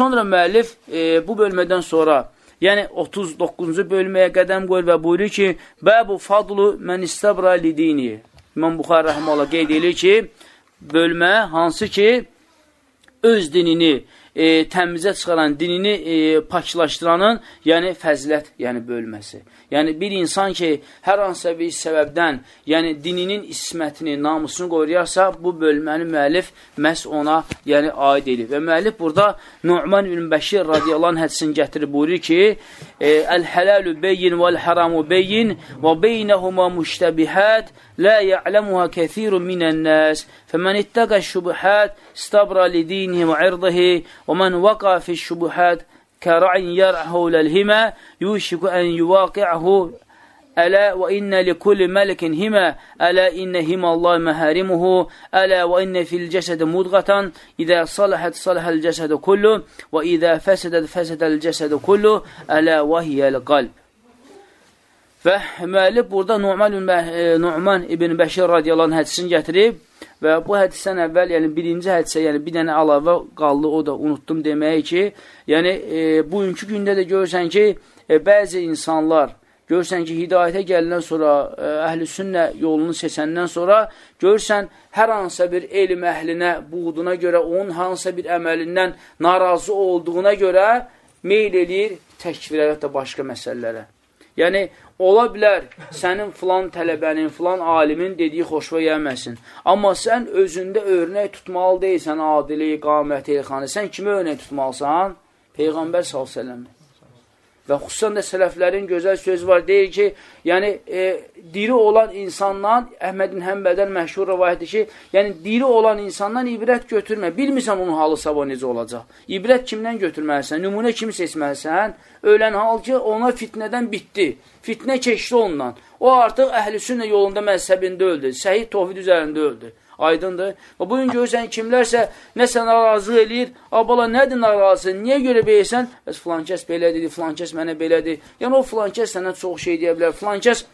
sonra müəllif e, bu bölmədən sonra Yəni 39-cu bölməyə qədəm qoyur və buyurur ki, Bəbu fadlu mən istəbra lidini. İmam Buxar rəhmələ qeyd edir ki, bölmə hansı ki, öz dinini e, təmizə çıxaran, dinini e, paklaşdıranın, yəni fəzilət, yəni bölməsi. Yəni bir insan ki, hər hansısa bir səbəbdən, yəni dininin ismətini, namusunu qoruyarsa, bu bölməni müəllif məhz ona yəni aid edir. Və müəllif burada Nu'man ibn Bəşir radiyallahu anh hədisini gətirib buyurur ki, e, Əl-hələlu beyin vəl-haramu beyin və beynəhuma müştəbihət lə ya'ləmuha kəthirun minən-nəs fəmən ittəqə şübhət istabra lidinihi və irdihi mən vəqa fi şübhət كرعي يرع حول الهما يوشك أن يواقعه. ألا وإن لكل ملك هما. ألا إن هما الله مهارمه. ألا وإن في الجسد مضغة. إذا صلحت صلح الجسد كله وإذا فسدت فسد الجسد كله. ألا وهي القلب. Və müəllif burada Nu'man, Nu'man ibn Bəşir radiyallahu anh hədisini gətirib Və bu hədisdən əvvəl, yəni birinci hədisə, yəni bir dənə əlavə qaldı, o da unutdum deməyi ki, yəni e, bugünkü gündə də görürsən ki, e, bəzi insanlar, görürsən ki, hidayətə gəlindən sonra, e, əhl-i sünnə yolunu seçəndən sonra, görürsən, hər hansısa bir elm əhlinə buğduna görə, onun hansısa bir əməlindən narazı olduğuna görə meyl eləyir təkvirə və da başqa məsələlərə. Yəni, ola bilər sənin filan tələbənin, filan alimin dediyi xoşva gəlməsin. Amma sən özündə örnək tutmalı deyilsən, adili, qaməti, elxanı. Sən kimi örnək tutmalısan? Peyğəmbər s.ə.v. Və xüsusən də sələflərin gözəl sözü var, deyir ki, yəni e, diri olan insandan, Əhmədin Həmbəldən məşhur rəvayətdir ki, yəni diri olan insandan ibrət götürmə. Bilmirsən onun halı sabah necə olacaq. İbrət kimdən götürməlisən? Nümunə kimi seçməlisən? Ölən hal ki, ona fitnədən bitdi. Fitnə keçdi ondan. O artıq əhl-i sünnə yolunda məzhəbində öldü. Səhid tohid üzərində öldü. Aydındır. Və bugün görürsən kimlərsə nəsə narazı eləyir. Abala nədir narazı? Niyə görə beysən? Bəs filan kəs belə dedi, filan kəs mənə belə dedi. Yəni o filan kəs sənə çox şey deyə bilər. Filan kəs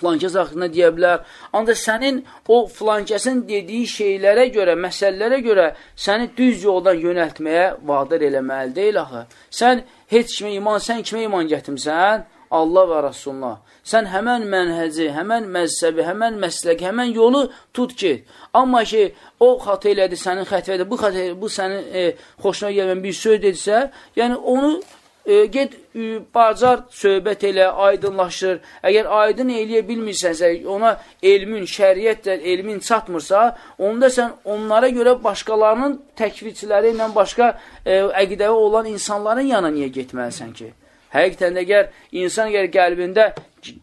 filankəs haqqında deyə bilər. Ancaq sənin o filankəsin dediyi şeylərə görə, məsələlərə görə səni düz yoldan yönəltməyə vadir eləməli deyil axı. Sən heç kimə iman, sən kimə iman gətirmirsən? Allah və Rasulullah. Sən həmən mənhəci, həmən məzhəbi, həmən məsləki, həmən yolu tut ki. Amma ki, o xata elədi, sənin xətv edir, bu, xata, bu sənin e, xoşuna gəlmən bir söz dedirsə, yəni onu e, get e, bacar, söhbət elə, aydınlaşır. Əgər aydın eləyə bilmirsənsə, ona elmin, şəriyyətlə elmin çatmırsa, onda sən onlara görə başqalarının təkvirçiləri ilə başqa e, əqidəvi olan insanların yana niyə getməlisən ki? Həqiqətən də əgər insan əgər qəlbində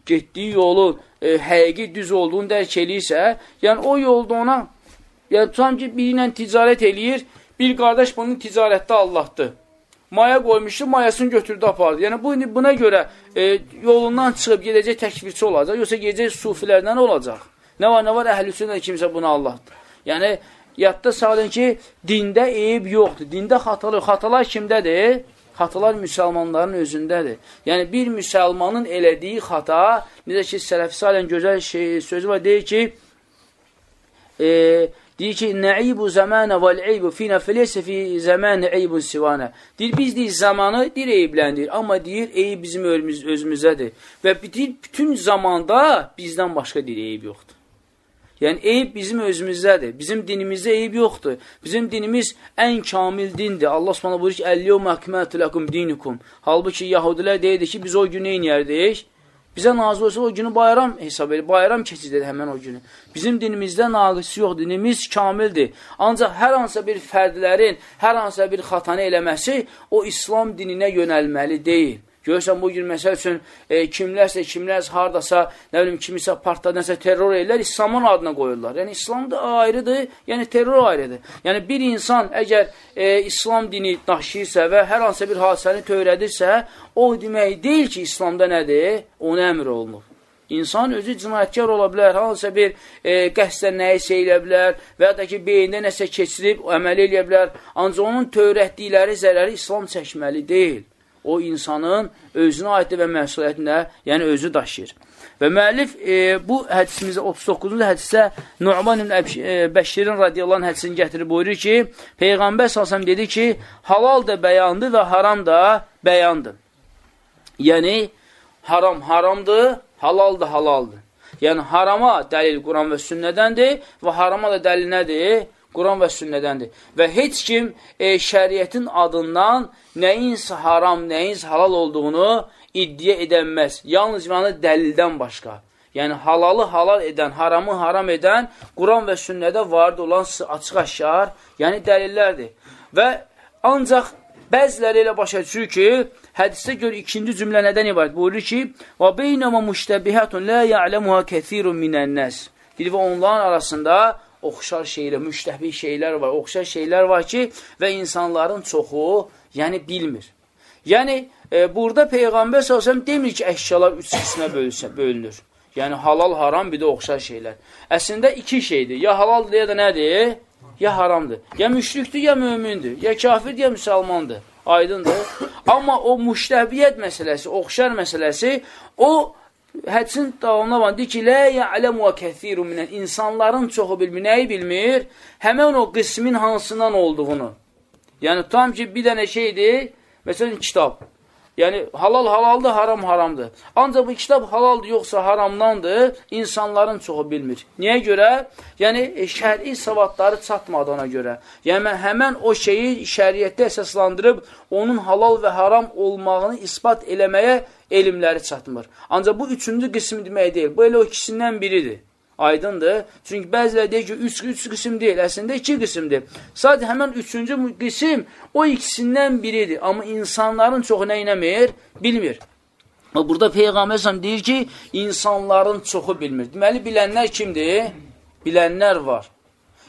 getdiyi yolun e, həqiqi düz olduğunu dərk eləyirsə, yəni o yolda ona, yəni tutam ki, biri ilə ticarət eləyir, bir qardaş bunun ticarətdə Allahdır. Maya qoymuşdu, mayasını götürdü, apardı. Yəni bu, buna görə e, yolundan çıxıb gedəcək təkvirçi olacaq, yoxsa gedəcək sufilərdən olacaq. Nə var, nə var, əhlüsünə kimsə buna Allahdır. Yəni, yadda sağlayın ki, dində eyib yoxdur, dində xatalı, xatalar kimdədir? Xatalar müsəlmanların özündədir. Yəni, bir müsəlmanın elədiyi xata, necə ki, Sələfi Salən gözəl şey, sözü var, deyir ki, e, deyir ki, Nəibu zəmənə vəl-eybu finə fəleysə fi zəmənə eybun sivanə. Deyir, biz deyir, zamanı deyir, eybləndir. Amma deyir, eyb bizim özümüzdədir. Və deyir, bütün zamanda bizdən başqa deyir, eyb yoxdur. Yəni, eyb bizim özümüzdədir. Bizim dinimizdə eyb yoxdur. Bizim dinimiz ən kamil dindir. Allah s.ə. buyurur ki, Əl-yevmə əkmətü ləkum dinikum. Halbuki, yahudilər deyirdi ki, biz o günü eynəyərdik. Bizə nazı olsa o günü bayram hesab edir. Bayram keçidir həmən o günü. Bizim dinimizdə naqisi yox, dinimiz kamildir. Ancaq hər hansısa bir fərdlərin, hər hansısa bir xatanı eləməsi o İslam dininə yönəlməli deyil. Görürsən, bu gün məsəl üçün e, kimlərsə, kimlərsə haradasa, nə bilim, kimisə partda nəsə terror edirlər, İslamın adına qoyurlar. Yəni, İslam da ayrıdır, yəni terror ayrıdır. Yəni, bir insan əgər e, İslam dini daşıyırsa və hər hansısa bir hadisəni törədirsə, o demək deyil ki, İslamda nədir? Ona əmr olunur. İnsan özü cinayətkar ola bilər, hansısa bir e, qəsdən nəyisə elə bilər və ya da ki, beyində nəsə keçirib əməl eləyə bilər. Ancaq onun törətdikləri zərəri İslam çəkməli deyil o insanın özünə aiddir və məsuliyyətində, yəni özü daşıyır. Və müəllif e, bu hədisimizdə 39-cu hədisə Nu'man ibn e, Bəşirin radiyallahu hədisini gətirib buyurur ki, Peyğəmbər salsam dedi ki, halal da bəyandır və haram da bəyandır. Yəni, haram haramdır, halal da halaldır. Yəni, harama dəlil Quran və sünnədəndir və harama da dəlil nədir? Quran və sünnədəndir. Və heç kim e, şəriətin adından nəyinsə haram, nəyinsə halal olduğunu iddia edənməz. Yalnız yəni dəlildən başqa. Yəni halalı halal edən, haramı haram edən Quran və sünnədə varid olan açıq-aşkar, yəni dəlillərdir. Və ancaq bəziləri elə başa düşür ki, hədisdə gör ikinci cümlə nədən ibarət? Buyurur ki, "Və beynəmə müştəbihatun la ya'lamuha kəsirun minən-nas." Deyir və onların arasında oxşar şeylər, müştəbih şeylər var, oxşar şeylər var ki, və insanların çoxu, yəni bilmir. Yəni, e, burada Peyğəmbər s.ə.v demir ki, əşyalar üç qismə bölünür. Yəni, halal, haram, bir də oxşar şeylər. Əslində iki şeydir. Ya halaldır, ya da nədir? Ya haramdır. Ya müşrikdir, ya mömündür. Ya kafirdir, ya müsəlmandır. Aydındır. Amma o müştəbiyyət məsələsi, oxşar məsələsi, o hədisin davamına var. Deyir ki, Lə ya'ləmu və kəthirun minən. İnsanların çoxu bilmir. Nəyi bilmir? Həmən o qismin hansından olduğunu. Yəni, tam ki, bir dənə şeydir, Məsələn, kitab. Yəni, halal halaldır, haram haramdır. Ancaq bu kitab halaldır, yoxsa haramdandır, insanların çoxu bilmir. Niyə görə? Yəni, e, şəri savadları çatmadığına görə. Yəni, həmən o şeyi şəriyyətdə əsaslandırıb, onun halal və haram olmağını ispat eləməyə elmləri çatmır. Ancaq bu üçüncü qism demək deyil. Bu elə o ikisindən biridir. Aydındır. Çünki bəziləri deyir ki, üç, üç qism deyil, əslində iki qismdir. Sadəcə həmən üçüncü qism o ikisindən biridir. Amma insanların çoxu nə inəmir? Bilmir. Burada Peyğəmbər deyir ki, insanların çoxu bilmir. Deməli, bilənlər kimdir? Bilənlər var.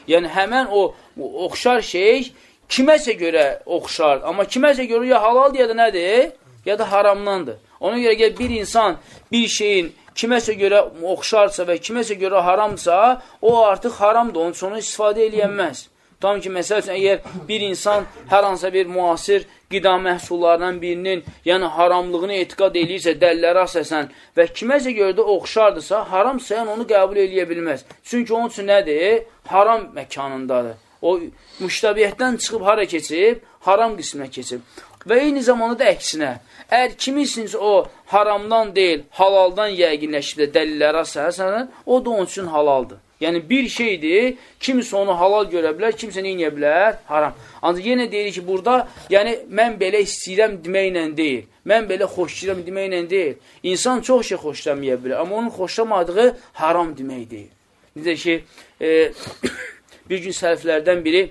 Yəni, həmən o, o oxşar şey kiməsə görə oxşar. Amma kiməsə görə ya halaldır, ya da nədir? Ya da haramdandır. Ona görə gəl bir insan bir şeyin kiməsə görə oxşarsa və kiməsə görə haramsa, o artıq haramdır, onun üçün onu istifadə eləyənməz. Tam ki, məsəl üçün, əgər bir insan hər hansısa bir müasir qida məhsullarından birinin, yəni haramlığını etiqad eləyirsə, dəlləri əsasən və kiməsə görə də oxşardırsa, haramsa, yəni onu qəbul eləyə bilməz. Çünki onun üçün nədir? Haram məkanındadır. O müştabiyyətdən çıxıb hara keçib? Haram qisminə keçib. Və eyni zamanda da əksinə, əgər kimisiniz o haramdan deyil, halaldan yəqinləşib də dəlillərə əsərsən, o da onun üçün halaldır. Yəni, bir şeydir, kimsə onu halal görə bilər, kimsə neyə bilər? Haram. Ancaq yenə deyir ki, burada, yəni, mən belə istəyirəm deməklə deyil, mən belə xoşlayıram deməklə deyil. İnsan çox şey xoşlamaya bilər, amma onun xoşlamadığı haram demək deyil. Necə ki, e, bir gün sərflərdən biri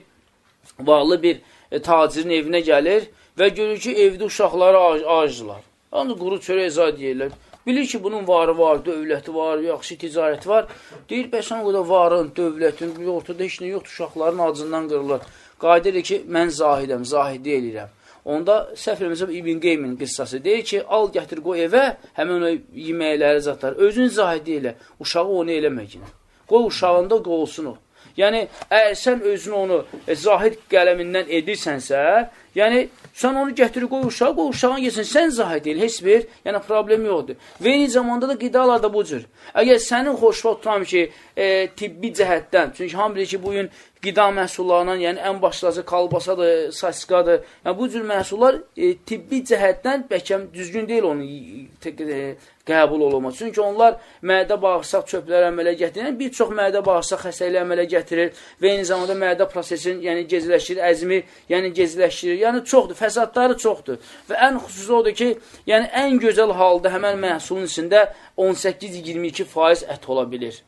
varlı bir e, tacirin evinə gəlir, və görür ki, evdə uşaqları acdılar. Ancaq quru çörək zad deyirlər. Bilir ki, bunun varı var, dövləti var, yaxşı ticarəti var. Deyir, bəsən o da varın, dövlətin, ortada heç nə yoxdur, uşaqların acından qırılır. Qayda ki, mən zahidəm, zahidi eləyirəm. Onda səhv eləməsəm İbn Qeymin qıssası deyir ki, al gətir qoy evə, həmin o yeməkləri zatlar. Özün zahidi elə, uşağı onu eləməyinə. Qoy uşağında qolsun o. Yəni, əgər sən özünü onu e, zahid qələmindən edirsənsə, yəni Sən onu gətirir, qoy uşağa, qoy uşağın yesin. Sən zahid deyil, heç bir, yəni problem yoxdur. Və eyni zamanda da qidalar da bu cür. Əgər sənin xoşva tutam ki, e, tibbi cəhətdən, çünki hamı bilir ki, bu gün qida məhsullarından, yəni ən başlıcı kalbasadır, saskadır. Yəni bu cür məhsullar e, tibbi cəhətdən bəlkə düzgün deyil onu e, qəbul olunmaz. Çünki onlar mədə bağırsaq çöpləri əmələ gətirir. Bir çox mədə bağırsaq xəstəliyi əmələ gətirir və eyni zamanda mədə prosesini, yəni gecləşdirir, əzmi, yəni gecləşdirir. Yəni çoxdur, fəsadları çoxdur. Və ən xüsusi odur ki, yəni ən gözəl halda həmən məhsulun içində 18-22% ət ola bilir.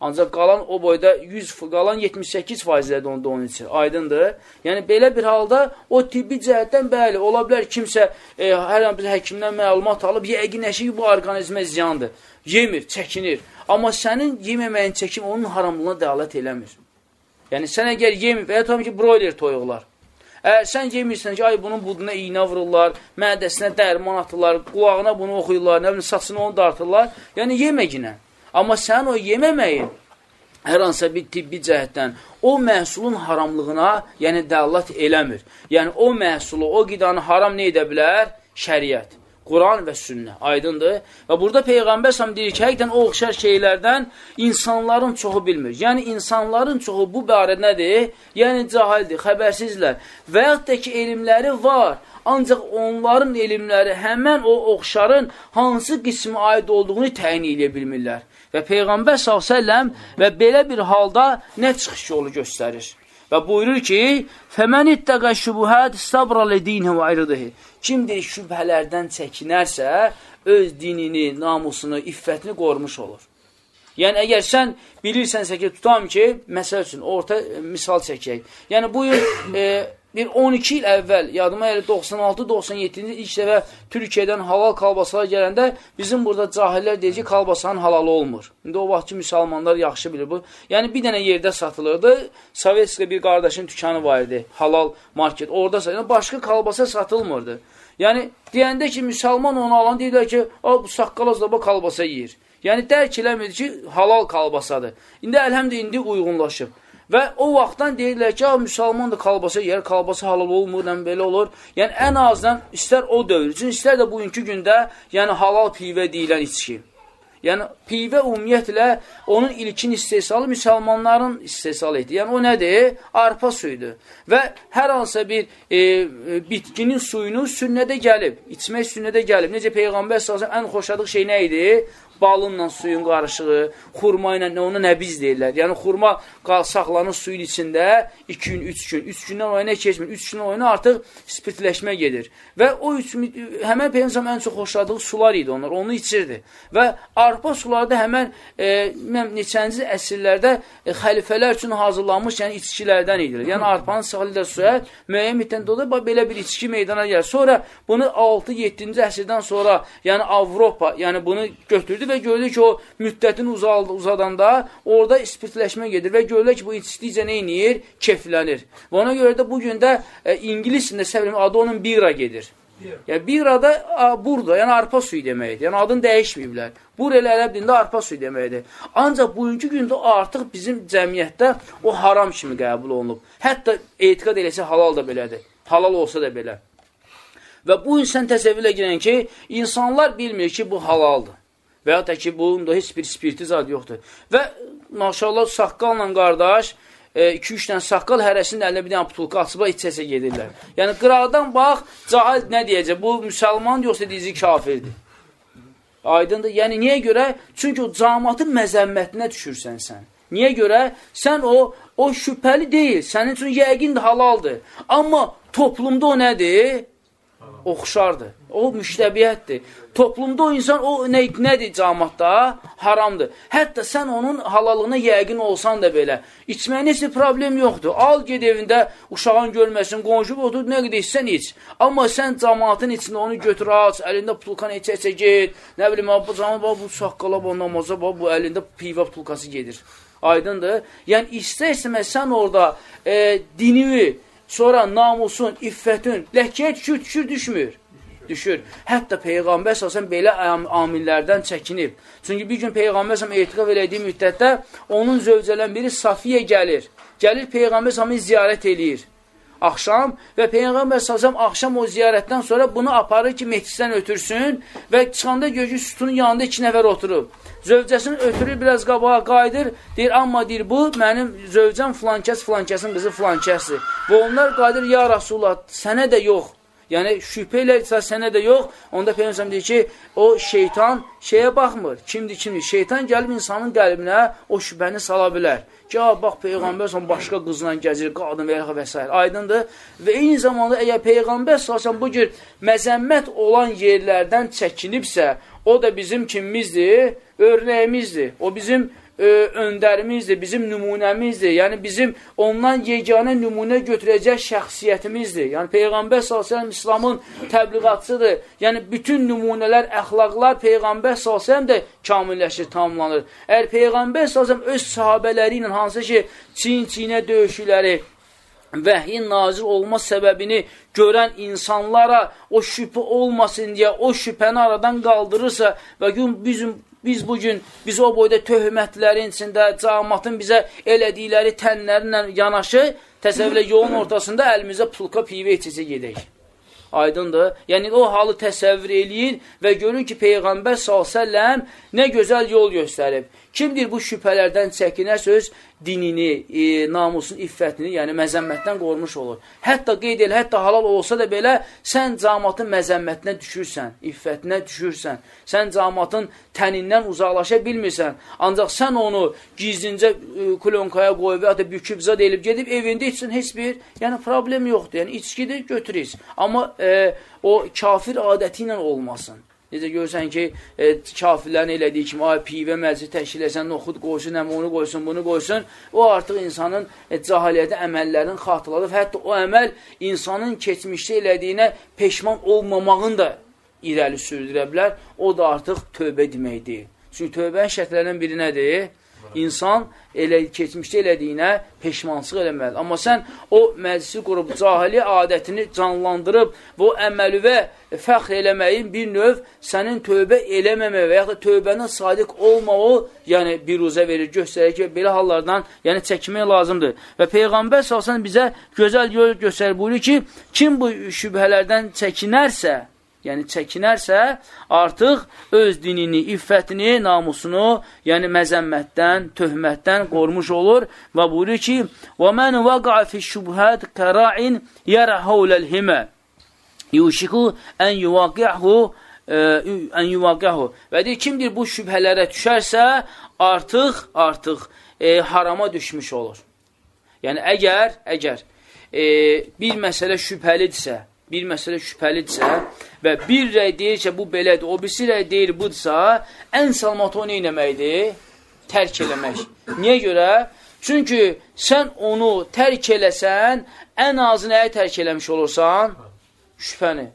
Ancaq qalan o boyda 100, qalan 78 faizlədir onda onun için. Aydındır. Yəni, belə bir halda o tibbi cəhətdən bəli, ola bilər kimsə e, hər an bir həkimdən məlumat alıb, yəqinləşir ki, bu orqanizmə ziyandır. Yemir, çəkinir. Amma sənin yeməməyin çəkim onun haramlığına dəalət eləmir. Yəni, sən əgər yemir və ya ki, broiler toyuqlar. Əgər sən yemirsən ki, ay bunun buduna iynə vururlar, mədəsinə dərman atırlar, qulağına bunu oxuyurlar, nə bilim, saçını onu dartırlar. Yəni, yeməginə. Amma sən o yeməməyin hər hansısa bir tibbi cəhətdən o məhsulun haramlığına, yəni dəallat eləmir. Yəni o məhsulu, o qidanı haram nə edə bilər? Şəriət. Quran və sünnə. Aydındır. Və burada Peyğəmbər sam deyir ki, həqiqdən o oxşar şeylərdən insanların çoxu bilmir. Yəni, insanların çoxu bu barədə nədir? Yəni, cahildir, xəbərsizlər. Və yaxud da ki, elmləri var. Ancaq onların elmləri həmən o oxşarın hansı qismi aid olduğunu təyin edə bilmirlər. Və Peyğəmbər s.ə.v və belə bir halda nə çıxış yolu göstərir? Və buyurur ki, ittəqə şübuhət sabralı dinə və ayrıdığı. Kimdir şübhələrdən çəkinərsə, öz dinini, namusunu, iffətini qormuş olur. Yəni, əgər sən bilirsənsə ki, tutam ki, məsəl üçün, orta misal çəkək. Yəni, bu il e, bir 12 il əvvəl, yadıma elə 96-97-ci ilk dəfə Türkiyədən halal kalbasalar gələndə bizim burada cahillər deyir ki, kalbasanın halalı olmur. İndi o vaxt ki, müsəlmanlar yaxşı bilir bu. Yəni, bir dənə yerdə satılırdı. Sovetskə bir qardaşın tükanı var idi, halal market. Orada satılırdı. Başqa kalbasa satılmırdı. Yəni, deyəndə ki, müsəlman onu alan deyirlər ki, o, bu saqqalaz da bu kalbasa yiyir. Yəni, dərk eləmir ki, halal kalbasadır. İndi əlhəmdə indi uyğunlaşıb. Və o vaxtdan deyirlər ki, müsəlman da kalbasa yer, kalbasa halal olmur, yəni belə olur. Yəni, ən azdan istər o dövr üçün, istər də bugünkü gündə yəni, halal pivə deyilən içki. Yəni, pivə ümumiyyətlə onun ilkin istehsalı müsəlmanların istehsalı etdi. Yəni, o nədir? Arpa suyudur. Və hər hansısa bir e, e, bitkinin suyunu sünnədə gəlib, içmək sünnədə gəlib. Necə Peyğəmbər sallallahu ən xoşladığı şey nə idi? Balınla suyun qarışığı, xurma ilə ona nəbiz deyirlər. Yəni, xurma saxlanır suyun içində 2 gün, 3 gün, 3 gündən oyuna keçmir, 3 gündən oyuna artıq spirtləşmə gedir. Və o üç, həmən Peyyəmsəm ən çox xoşladığı sular idi onlar, onu içirdi. Və arpa suları da həmən e, neçənci əsrlərdə e, xəlifələr üçün hazırlanmış yəni içkilərdən idilir. Yəni, arpanın sıxılı suya müəyyən müddətdə olur, belə bir içki meydana gəlir. Sonra bunu 6-7-ci əsrdən sonra, yəni Avropa, yəni bunu götürdü və gördük ki, o müddətin uzaldı, uzadanda orada spirtləşmə gedir və görürlər ki, bu içdikcə nə inir? Keflənir. Və ona görə də bu gün də e, ingilisində səbrim adı onun bira gedir. Yəni, bira da a, burada, yəni arpa suyu deməkdir. Yəni, adını dəyişməyiblər. Bur elə ərəb dində arpa suyu deməkdir. Ancaq bugünkü gündə artıq bizim cəmiyyətdə o haram kimi qəbul olunub. Hətta etiqad eləsə halal da belədir. Halal olsa da belə. Və bu insan təsəvvürlə girən ki, insanlar bilmir ki, bu halaldır. Və ya da ki, bunda heç bir spirti zad yoxdur. Və maşallah saqqalla qardaş, 2-3 e, dənə saqqal hərəsinin əlində bir dənə putulka açıba içəsə gedirlər. Yəni, qıraqdan bax, cahil nə deyəcək? Bu, müsəlman yoxsa deyici kafirdir. Aydındır. Yəni, niyə görə? Çünki o camatın məzəmmətinə düşürsən sən. Niyə görə? Sən o, o şübhəli deyil. Sənin üçün yəqin də halaldır. Amma toplumda o nədir? Oxşardır. O müştəbiyyətdir. Toplumda o insan, o nə, nədir camatda? Haramdır. Hətta sən onun halalığına yəqin olsan da belə. İçməyə necə problem yoxdur. Al, ged evində uşağın görməsin, qonşu otur, nə qədər içsən iç. Amma sən camatın içində onu götür, aç, əlində pulkan içə-içə get. Nə bilim, bu camat, bu saqqala, bu namaza, bu əlində pivə pulkası gedir. Aydındır? Yəni, istər-istəməz sən orada e, dinini, Sonra namusun, iffətin, ləhkiyə düşür, düşür, düşmür. Düşür. Hətta Peyğəmbər səsən belə amillərdən çəkinib. Çünki bir gün Peyğəmbər səsən etiqaf elədiyi müddətdə onun zövcələn biri Safiyə gəlir. Gəlir Peyğəmbər səsən ziyarət eləyir. Axşam və Peyğəmbər səsən axşam o ziyarətdən sonra bunu aparır ki, mehcisdən ötürsün və çıxanda gözü sütunun yanında iki nəfər oturub. Zövcəsini ötürür, biraz qabağa qayıdır, deyir, amma deyir, bu mənim zövcəm filankəs, filankəsin qızı filankəsdir. Və onlar qayıdır, ya Rasulullah, sənə də yox. Yəni, şübhə ilə sənə də yox. Onda Peyyəmsəm deyir ki, o şeytan şeyə baxmır. Kimdir, kimdir? Şeytan gəlib insanın qəlbinə o şübhəni sala bilər. Ki, bax, Peyğəmbər son başqa qızla gəzir, qadın və ya və s. Aydındır. Və eyni zamanda, əgər Peyğəmbər salsan bu cür məzəmmət olan yerlərdən çəkinibsə, o da bizim kimimizdir? Örnəyimizdir. O bizim e, öndərimizdir, bizim nümunəmizdir. Yəni, bizim ondan yeganə nümunə götürəcək şəxsiyyətimizdir. Yəni, Peyğəmbər s.ə.v İslamın təbliğatçıdır. Yəni, bütün nümunələr, əxlaqlar Peyğəmbər s.ə.v də kamilləşir, tamamlanır. Əgər Peyğəmbər s.ə.v öz sahabələri ilə hansı ki, çin-çinə döyüşüləri, vəhyin nazil olma səbəbini görən insanlara o şübhə olmasın deyə o şübhəni aradan qaldırırsa və gün bizim biz bugün biz o boyda töhmətlərin içində camatın bizə elədikləri tənlərlə yanaşı təsəvvürlə yolun ortasında əlimizə pulka pivə içəcə gedək. Aydındır. Yəni, o halı təsəvvür eləyin və görün ki, Peyğəmbər s.ə.v nə gözəl yol göstərib. Kimdir bu şübhələrdən çəkinər söz dinini, e, namusun, iffətini, yəni məzəmmətdən qormuş olur. Hətta qeyd el, hətta halal olsa da belə sən camatın məzəmmətinə düşürsən, iffətinə düşürsən. Sən camatın tənindən uzaqlaşa bilmirsən. Ancaq sən onu gizlincə e, klonkaya qoyub da büküb zad elib gedib evində içsin heç bir, yəni problem yoxdur. Yəni içkidir, götürürüz. Amma e, o kafir adəti ilə olmasın. Necə görürsən ki, e, kafirlərin elədiyi kimi, ay pivə məclis təşkil etsən, noxud qoysun, həm onu qoysun, bunu qoysun, o artıq insanın e, cahiliyyədə əməllərini xatırladıb. Hətta o əməl insanın keçmişdə elədiyinə peşman olmamağını da irəli sürdürə bilər. O da artıq tövbə deməkdir. Çünki tövbənin şərtlərindən biri nədir? İnsan elə keçmişdə elədiyinə peşmançılıq eləməlidir. Amma sən o məclisi qurub cahili adətini canlandırıb bu əməlüvə fəxr eləməyin bir növ sənin tövbə eləməmə və yaxud da tövbənin sadiq olmağı yəni biruzə verir, göstərir ki, belə hallardan yəni çəkinmək lazımdır. Və Peyğəmbər salsan bizə gözəl yol göstərir, buyurur ki, kim bu şübhələrdən çəkinərsə, yəni çəkinərsə, artıq öz dinini, iffətini, namusunu, yəni məzəmmətdən, töhmətdən qormuş olur və buyurur ki: "Və men vaqa'a fi şubhat qara'in yara hawlal hima yushiku an yuwaqi'hu an e, yuwaqi'hu." Və deyir, kimdir bu şübhələrə düşərsə, artıq artıq e, harama düşmüş olur. Yəni əgər əgər e, bir məsələ şübhəlidirsə, bir məsələ şübhəlidirsə, və bir rəy deyir ki, bu belədir, o birisi rəy deyir budursa, ən salmatı o neynəməkdir? Tərk eləmək. Niyə görə? Çünki sən onu tərk eləsən, ən azı nəyə tərk eləmiş olursan? Şübhəni.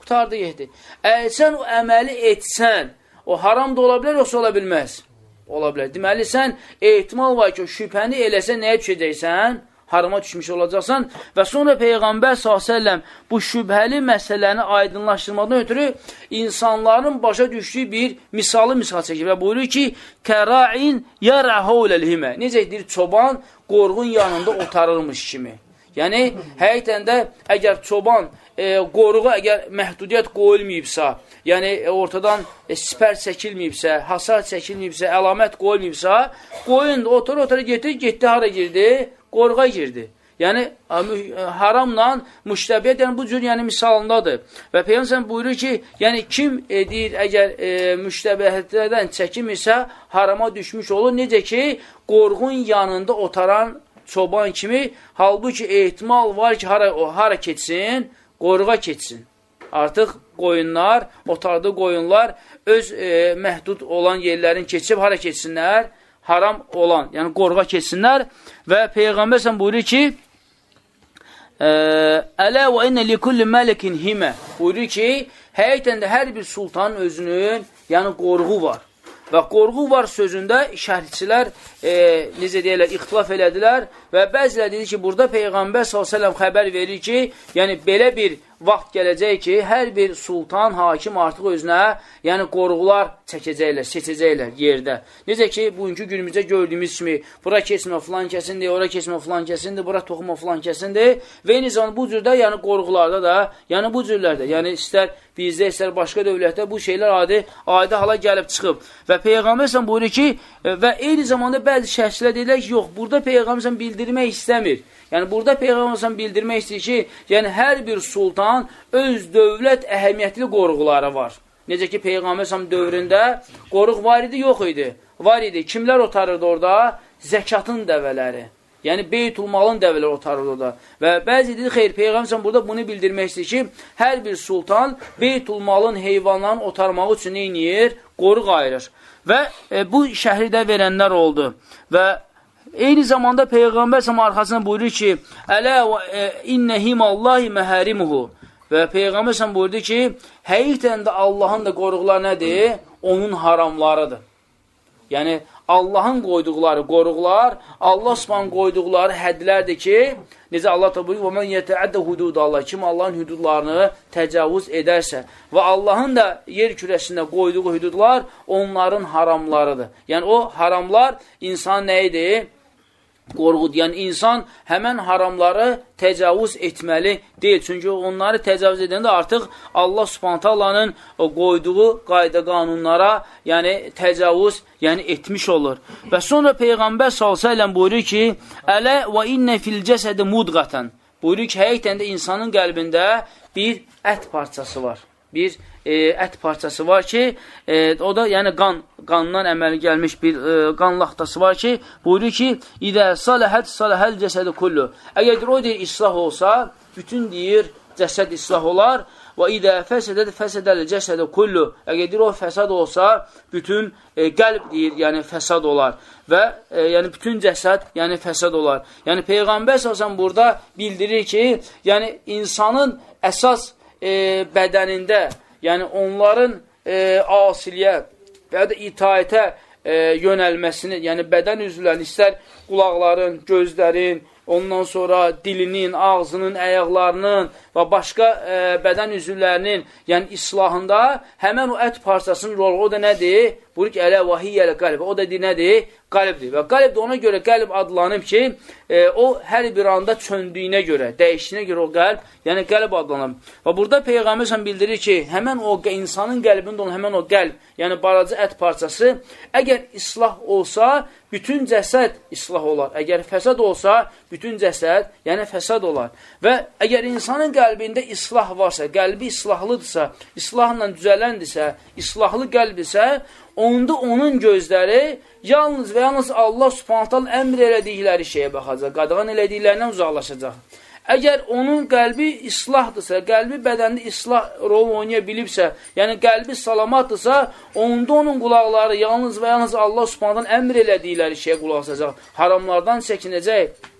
Qutardı, yehdi. Əgər sən o əməli etsən, o haram da ola bilər, yoxsa ola bilməz? Ola bilər. Deməli, sən ehtimal var ki, o şübhəni eləsən, nəyə düşəcəksən? Harama düşmüş olacaqsan və sonra Peyğəmbər s.ə.v bu şübhəli məsələni aydınlaşdırmadan ötürü insanların başa düşdüyü bir misalı misal çəkir və buyurur ki, Kəra'in yərəhəuləl-himə Necə deyir, çoban qorğun yanında otarırmış kimi. Yəni, həqiqətən də əgər çoban e, qoruğa əgər məhdudiyyət qoyulmayıbsa, yəni e, ortadan e, sipər çəkilməyibsə, hasar çəkilməyibsə, əlamət qoyulmayıbsa, qoyun otur-otur getdi, getdi, hara girdi? Qorğa girdi. Yəni, haramla müştəbiyyət, yəni bu cür yəni, misalındadır. Və Peyyəmsən buyurur ki, yəni kim edir, əgər e, müştəbiyyətlərdən çəkimirsə, harama düşmüş olur. Necə ki, qorğun yanında otaran çoban kimi, halbuki ehtimal var ki, hara, o, hara keçsin, qoruğa keçsin. Artıq qoyunlar, otardığı qoyunlar öz e, məhdud olan yerlərin keçib hara keçsinlər? Haram olan, yəni qorğa keçsinlər və Peyğəmbər sən buyurur ki, Ələ və innə li kulli məlikin himə buyurur ki, həqiqətən də hər bir sultanın özünün, yəni qorğu var. Və qorğu var sözündə şərhçilər e, necə deyirlər, ixtilaf elədilər və bəzilə dedi ki, burada Peyğəmbər s.ə.v xəbər verir ki, yəni belə bir vaxt gələcək ki, hər bir sultan, hakim artıq özünə, yəni qoruqlar çəkəcəklər, seçəcəklər yerdə. Necə ki, bugünkü günümüzdə gördüyümüz kimi, bura keçmə filan kəsindir, ora keçmə filan kəsindir, bura toxuma filan kəsindir və eyni zamanda bu cürdə, yəni qoruqlarda da, yəni bu cürlərdə, yəni istər bizdə, istər başqa dövlətdə bu şeylər adi, adi hala gəlib çıxıb. Və Peyğəmbər sən buyurur ki, və eyni zamanda bəzi şəxslər deyirlər ki, yox, burada Peyğəmbər sən bildirmək istəmir. Yəni, burada Peyğəmbər bildirmək istəyir ki, yəni hər bir sultan öz dövlət əhəmiyyətli qoruqları var. Necə ki, Peyğəmbər dövründə qoruq var idi, yox idi. Var idi. Kimlər otarırdı orada? Zəkatın dəvələri. Yəni, beytulmalın dəvələri otarırdı orada. Və bəzi dedi, xeyr, Peyğəmbər burada bunu bildirmək istəyir ki, hər bir sultan beytulmalın heyvanların otarmağı üçün neyniyir? Qoruq ayırır. Və e, bu şəhri də verənlər oldu. Və Eyni zamanda Peyğəmbər səm arxasına buyurur ki, Ələ və e, innə himallahi məhərimuhu. Və Peyğəmbər səm buyurdu ki, həqiqətən də Allahın da qoruqları nədir? Onun haramlarıdır. Yəni, Allahın qoyduqları qoruqlar, Allah subhanın qoyduqları hədlərdir ki, necə Allah da buyurur, وَمَنْ يَتَعَدَّ hudud Allah, kim Allahın hüdudlarını təcavüz edərsə və Allahın da yer kürəsində qoyduğu hüdudlar onların haramlarıdır. Yəni, o haramlar insan nə idi? Qorğud. Yəni, insan həmən haramları təcavüz etməli deyil. Çünki onları təcavüz edəndə artıq Allah subhantallanın qoyduğu qayda qanunlara yəni təcavüz yəni, etmiş olur. Və sonra Peyğəmbər s.ə.v buyurur ki, Ələ və innə fil cəsədi mudqətən. Buyurur ki, həqiqətən də insanın qəlbində bir ət parçası var bir e, ət parçası var ki, e, o da yəni qan, qandan əməli gəlmiş bir e, qan laxtası var ki, buyurur ki, İdə saləhət saləhəl cəsədi kullu. Əgər o deyir islah olsa, bütün deyir cəsəd islah olar və idə fəsədəd fəsədəl cəsədə kullu. Əgər o fəsad olsa, bütün e, qəlb deyir, yəni fəsad olar və e, yəni bütün cəsəd, yəni fəsad olar. Yəni Peyğəmbər səsən burada bildirir ki, yəni insanın əsas e, bədənində, yəni onların e, asiliyə və ya da itaətə e, yönəlməsini, yəni bədən üzvlərini istər qulaqların, gözlərin, ondan sonra dilinin, ağzının, əyaqlarının və başqa e, bədən üzvlərinin, yəni islahında həmən o ət parçasının rolu, o da nədir? Buyur ki, ələ vahiyyələ qəlb. O da nədir? Qalbdir. Və qalb də ona görə qəlb adlanıb ki, e, o hər bir anda çöndüyünə görə, dəyişdiyinə görə o qəlb, yəni qəlb adlanıb. Və burada Peyğəmbər sən bildirir ki, həmən o insanın qəlbində olan həmən o qəlb, yəni balaca ət parçası, əgər islah olsa, bütün cəsəd islah olar. Əgər fəsad olsa, bütün cəsəd, yəni fəsad olar. Və əgər insanın qəlbində islah varsa, qəlbi islahlıdırsa, islahla düzələndirsə, islahlı qəlb isə, onda onun gözləri yalnız və yalnız Allah subhantal əmr elədikləri şeyə baxacaq, qadağan elədiklərindən uzaqlaşacaq. Əgər onun qəlbi islahdırsa, qəlbi bədəndə islah rol oynaya bilibsə, yəni qəlbi salamatdırsa, onda onun qulaqları yalnız və yalnız Allah subhandan əmr elədikləri şeyə qulaq asacaq, haramlardan çəkinəcək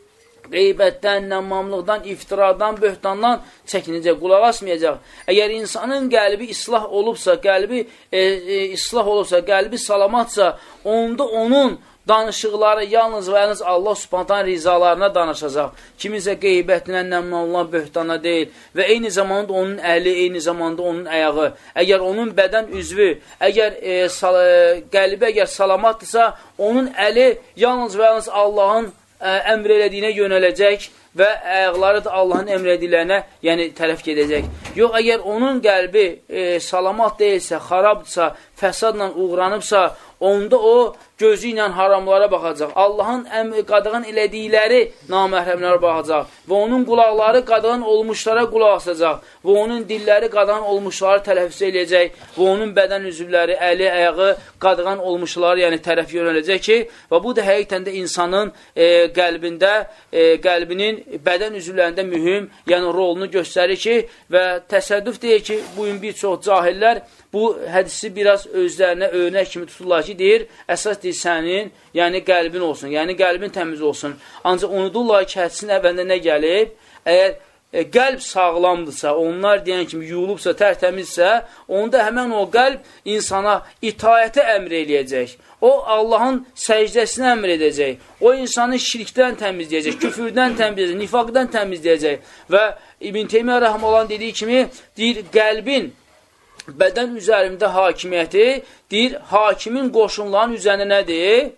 qeybətdən, nəmmamlıqdan, iftiradan, böhtandan çəkinəcək, qulaq asmayacaq. Əgər insanın qəlbi islah olubsa, qəlbi e, e, islah olubsa, qəlbi salamatsa, onda onun danışıqları yalnız və yalnız Allah subhantan rizalarına danışacaq. Kiminsə qeybətinə, nəmmanlan, böhtana deyil və eyni zamanda onun əli, eyni zamanda onun əyağı. Əgər onun bədən üzvü, əgər e, sal, e, qəlbi əgər salamatdırsa, onun əli yalnız və yalnız Allahın əmr elədiyinə yönələcək və ayaqları da Allahın əmr edilənə, yəni tərəf gedəcək. Yox, əgər onun qəlbi e, salamat deyilsə, xarabdırsa, fəsadla uğranıbsa, onda o gözü ilə haramlara baxacaq. Allahın qadağan elədikləri naməhrəmlərə baxacaq və onun qulaqları qadağan olmuşlara qulaq asacaq və onun dilləri qadağan olmuşları tələffüz eləyəcək və onun bədən üzvləri, əli, ayağı qadağan olmuşları, yəni tərəf yönələcək ki, və bu da həqiqətən də insanın e, qəlbində, e, qəlbinin bədən üzvlərində mühüm, yəni rolunu göstərir ki, və təsəddüf deyir ki, bugün bir çox cahillər bu hədisi biraz özlərinə örnək kimi tuturlar ki, deyir, əsas deyir sənin, yəni qəlbin olsun, yəni qəlbin təmiz olsun. Ancaq unudurlar ki, hədisin əvvəlində nə gəlib? Əgər e, qəlb sağlamdırsa, onlar deyən kimi yuyulubsa, tərtəmizsə, onda həmən o qəlb insana itayətə əmr eləyəcək. O, Allahın səcdəsinə əmr edəcək. O, insanı şirkdən təmizləyəcək, küfürdən təmizləyəcək, nifaqdan təmizləyəcək. Və İbn Teymiyyə rəhmə olan dediyi kimi, deyir, qəlbin bədən üzərində hakimiyyəti, deyir, hakimin qoşunların üzərində nədir?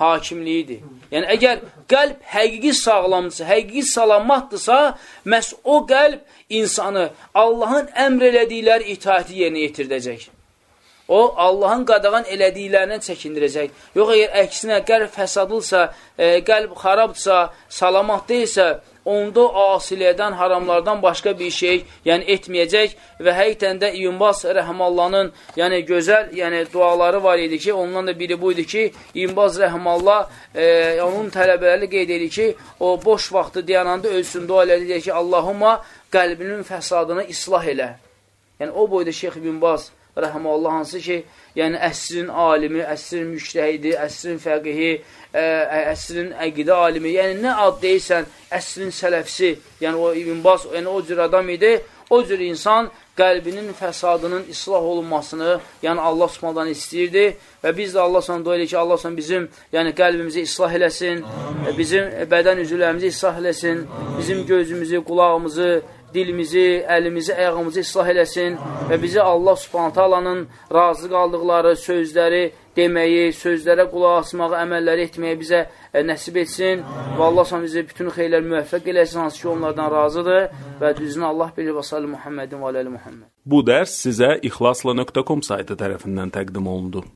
Hakimliyidir. Yəni, əgər qəlb həqiqi sağlamdırsa, həqiqi salamatdırsa, məhz o qəlb insanı Allahın əmr elədikləri itaəti yerinə yetirdəcək. O, Allahın qadağan elədiklərindən çəkindirəcək. Yox, əgər əksinə qəlb fəsadılsa, e, qəlb xarabdırsa, salamat deyilsə, onda asilədən, haramlardan başqa bir şey yəni etməyəcək və həqiqətən də İyunbaz Rəhmallanın yəni gözəl yəni duaları var idi ki, ondan da biri bu idi ki, İyunbaz Rəhmallah e, onun tələbələri qeyd edir ki, o boş vaxtı dayananda ölsün dua elədi ki, Allahumma qəlbinin fəsadını islah elə. Yəni o boyda Şeyx İyunbaz Rəhmallah hansı ki, yəni əsrin alimi, əsrin müştəhidi, əsrin fəqihi, ə, əsrin əqidə alimi, yəni nə ad deyirsən, əsrin sələfsi, yəni o İbn Bas, yəni o cür adam idi, o cür insan qəlbinin fəsadının islah olunmasını, yəni Allah Subhanahu istəyirdi və biz də Allah Subhanahu dua ki, Allah Subhanahu bizim, yəni qəlbimizi islah eləsin, Amin. bizim bədən üzvlərimizi islah eləsin, bizim gözümüzü, qulağımızı, dilimizi, əlimizi, əyağımızı islah eləsin və bizi Allah subhanət alanın razı qaldıqları sözləri deməyi, sözlərə qulaq asmağı, əməlləri etməyi bizə ə, nəsib etsin və Allah sən bizi bütün xeyirlər müvəffəq eləsin, hansı ki, onlardan razıdır və düzünü Allah bilir və salli Muhammedin və aləli Muhammed. Bu dərs sizə ixlasla.com saytı tərəfindən təqdim olundu.